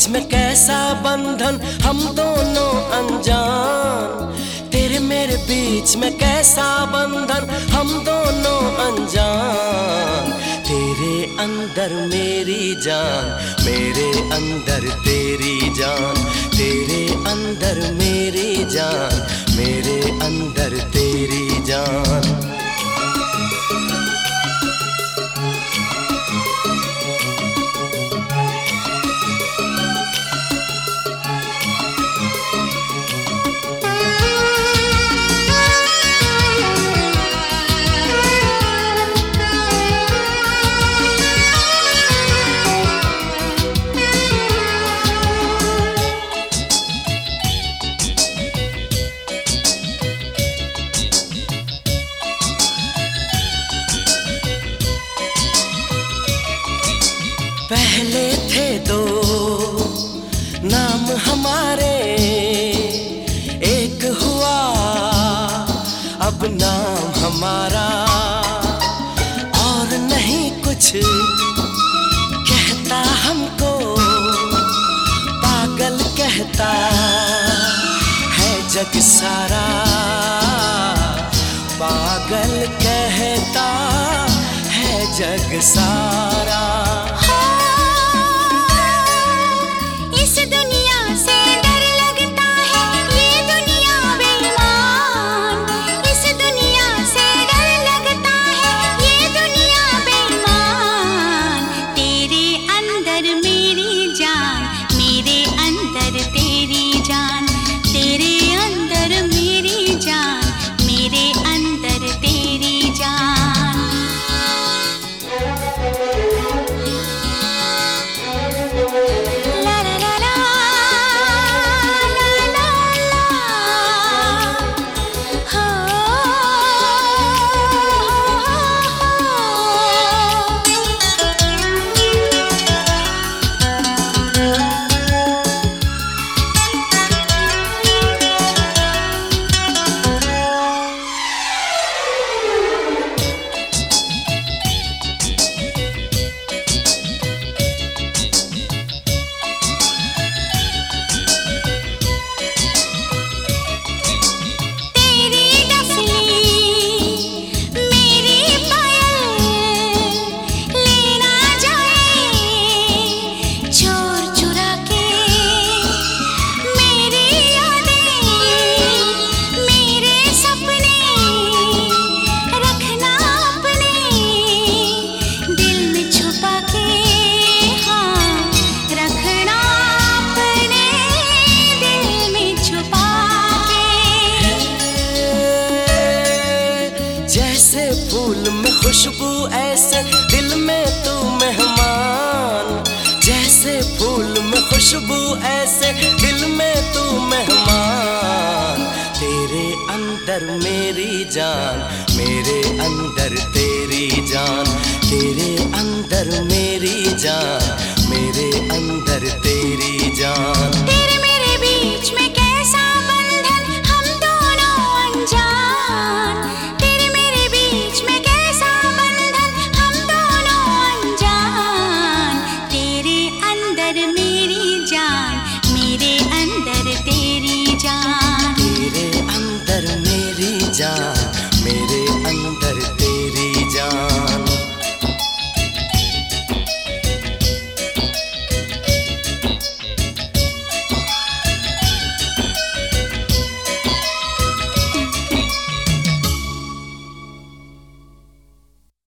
बीच में कैसा बंधन हम दोनों अनजान? तेरे मेरे बीच में कैसा बंधन हम दोनों अनजान? तेरे अंदर मेरी जान, मेरे अंदर तेरी जान, तेरे अंदर मेरी जान, मेरे अंदर तेरी जान। पहले थे दो नाम हमारे एक हुआ, अब नाम हमारा और नहीं कुछ कहता हमको, पागल कहता है जग सारा। पागल कहता है जग सारा। खुशबू ऐसे दिल में तू मेहमान, जैसे फूल में खुशबू ऐसे दिल में तू मेहमान। तेरे अंदर मेरी जान, मेरे अंदर तेरी जान, तेरे अंदर मेरी जान, मेरे अंदर तेरी